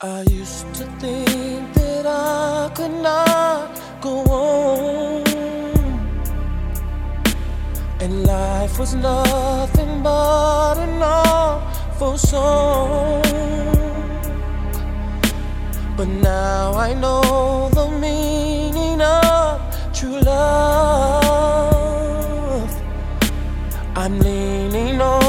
I used to think that I could not go on, and life was nothing but an awful song. But now I know the meaning of true love. I'm leaning on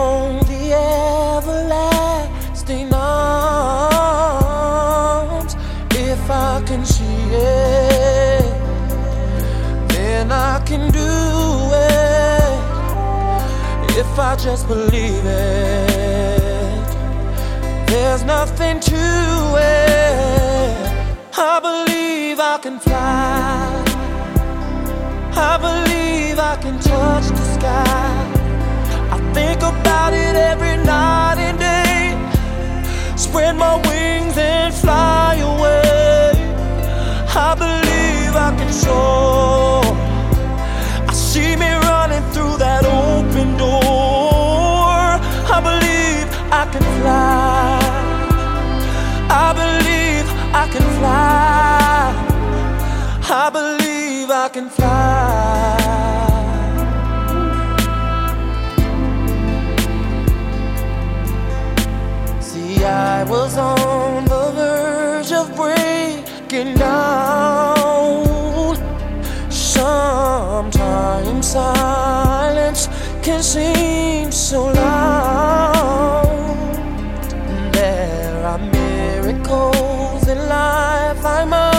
I just believe it, there's nothing to it. I believe I can fly. I believe I can touch the sky. I think about it every night and day. Spread my wings and fly away. I believe I can soar. Can fly. See, I was on the verge of breaking down. Sometimes silence can seem so loud. There are miracles in life I must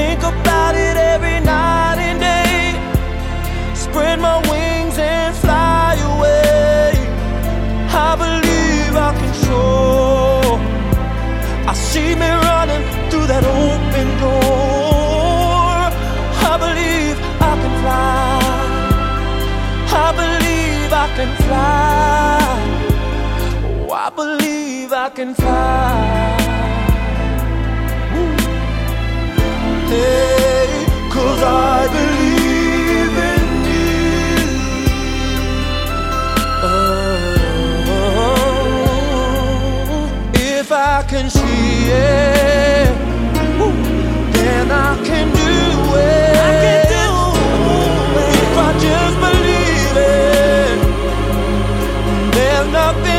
Think about it every night and day. Spread my wings and fly away. I believe I can soar. I see me running through that open door. I believe I can fly. I believe I can fly. Oh, I believe I can fly. Cause I believe in. Oh, if I can see it, then I can do it. If I just believe it, there's nothing.